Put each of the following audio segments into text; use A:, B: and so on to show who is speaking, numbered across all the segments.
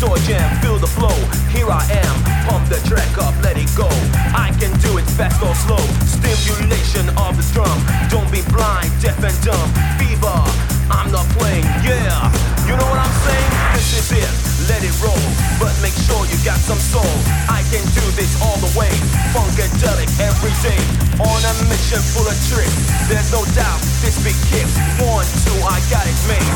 A: store jam, feel the flow. Here I am, pump the track up, let it go. I can do it fast or slow. Stimulation of the drum. Don't be blind, deaf and dumb. Fever, I'm not playing, yeah. You know what I'm saying? This is it, let it roll. But make sure you got some soul. I can do this all the way. Funkadelic every day. On a mission full of tricks. There's no doubt this big kicks. One, two, I got it made.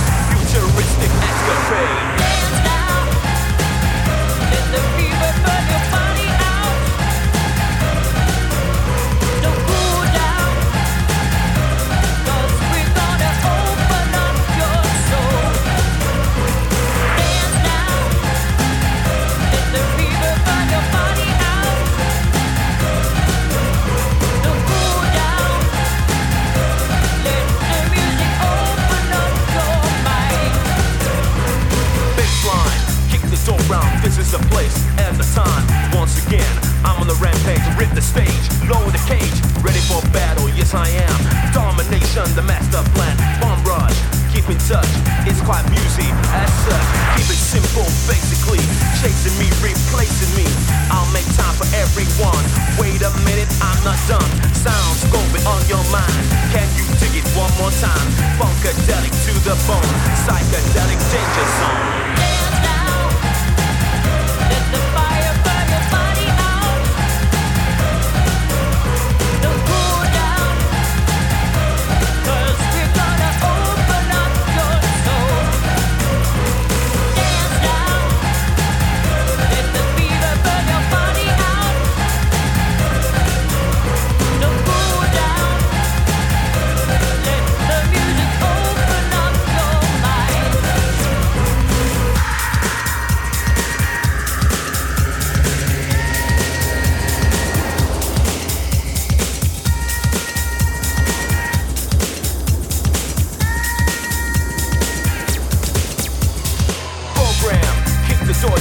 B: The
A: stage, lower the cage, ready for battle. Yes, I am. Domination, the master plan. Bomb rush, keep in touch. It's quite music as such. Keep it simple, basically. Chasing me, replacing me. I'll make time for everyone. Wait a minute, I'm not done. Sound scoping on your mind. Can you dig it one more time? Funkadelic to the bone, psychedelic danger zone.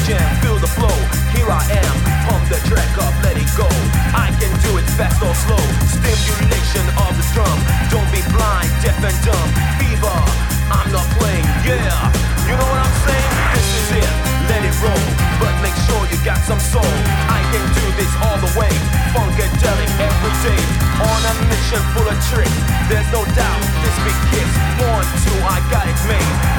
A: Jam, feel the flow. Here I am, pump the track up, let it go. I can do it fast or slow. Stimulation of the drum. Don't be blind, deaf and dumb. Fever, I'm not playing, yeah. You know what I'm saying? This is it, let it roll. But make sure you got some soul. I can do this all the way. Funkadelic every day. On a mission full of tricks. There's no doubt this big kicks. One, two, I got it made.